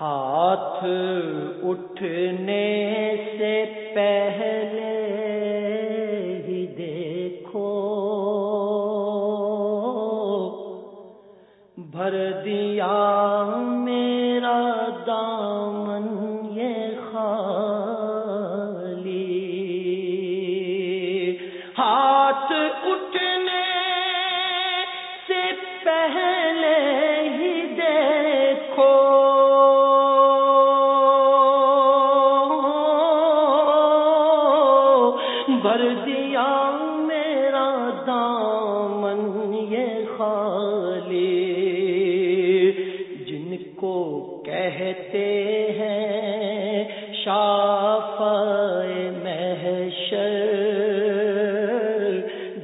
ہاتھ اٹھنے سے پہلے ہی دیکھو۔ بھر دیا میرا دامن بھر دیا میرا دامن یہ خالی۔ جن کو کہتے ہیں شاف محشر،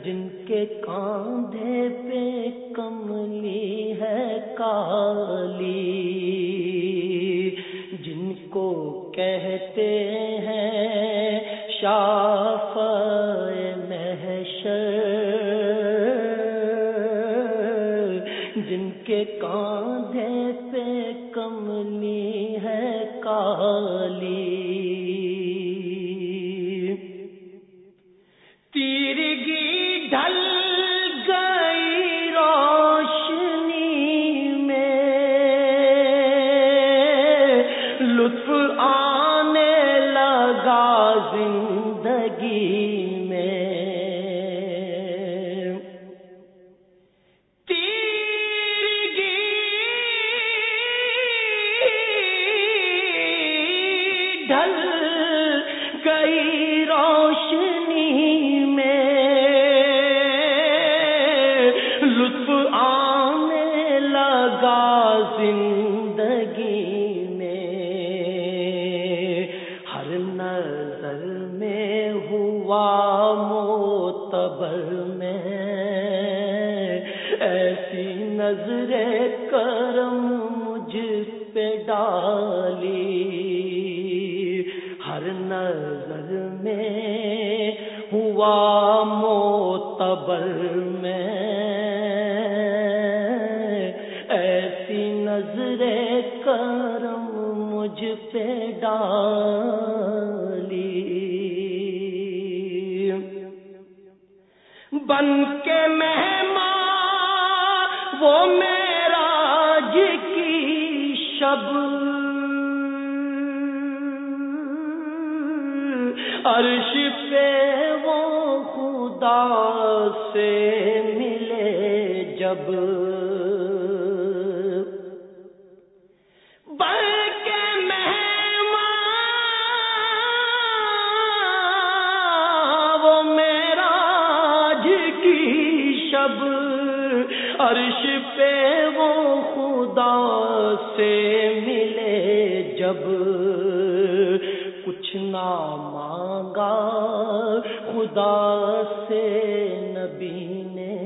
جن کے کاندھے پہ کملی ہے کالی۔ جن کو کہتے ہیں شاف کاندھے پہ کملی ہے کالی۔ تیرگی ڈھل گئی روشنی میں لطف آ ڈھل گئی روشنی میں۔ لطف آنے لگا زندگی میں۔ ہر نظر میں ہوا موتبر میں۔ ایسی نظر کرم ہوا موتبر میں۔ ایسی نظر کرم مجھ پہ ڈالی۔ بن کے مہمان، وہ میراج کی شب۔ عرش پہ خدا سے ملے جب۔ شب عرش پہ نہ مانگا خدا سے نبی نے۔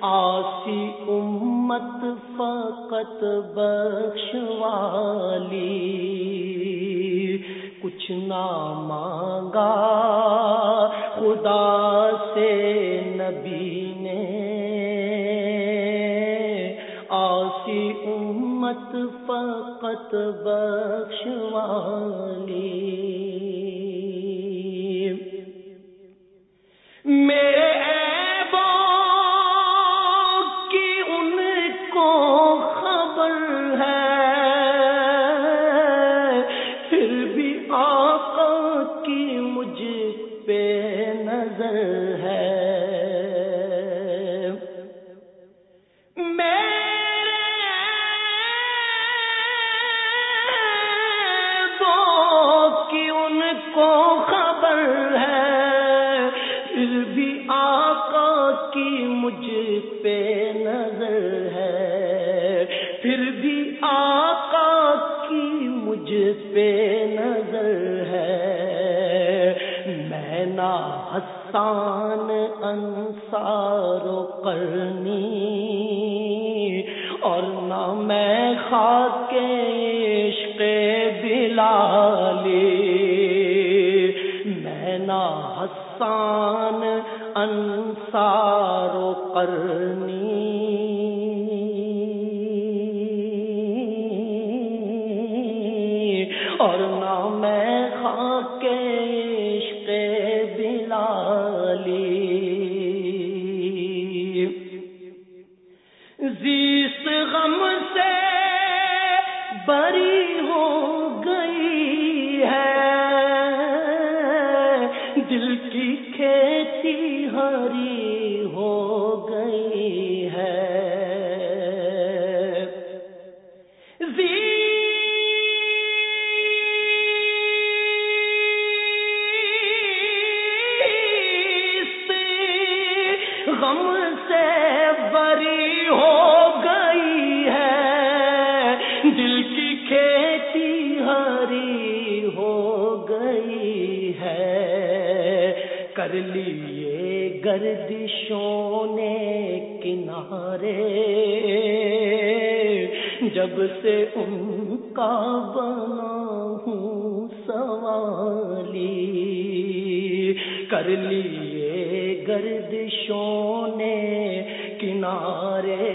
آسی امت فقط بخشوالی کچھ نہ مانگا خدا سے نبی شفاقت بخشوان خبر ہے، پھر بھی آقا کی مجھ پہ نظر ہے۔ پھر بھی آقا کی مجھ پہ نظر ہے۔ میں نہ حسان انصار و کرنی اور نہ میں خاک عشق بلالی میں حسان انصار و قرنی۔ کھیتی ہری ہو گئی ہے۔ غم سے بری کر لیے گردشوں نے کنارے۔ جب سے ان کا بنا ہوں سوالی، کر لیے گردشوں نے کنارے۔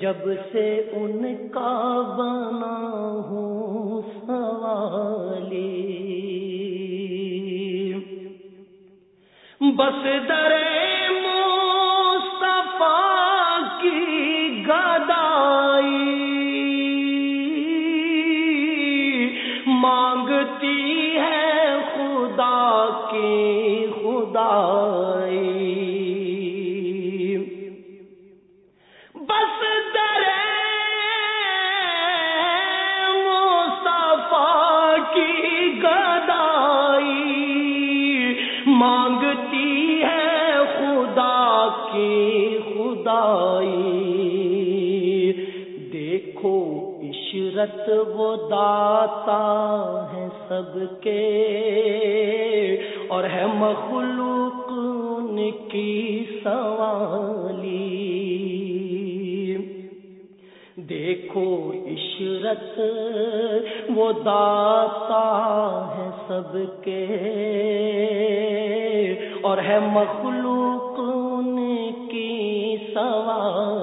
جب سے ان کا بنا بس درے کی گدائی مانگتی ہے خدا کی خدائی عشرت وہ داتا ہے سب کے اور ہے مخلوق ان کی سوالی۔ دیکھو عشرت وہ داتا ہے سب کے اور ہے مخلوق ان کی سوالی۔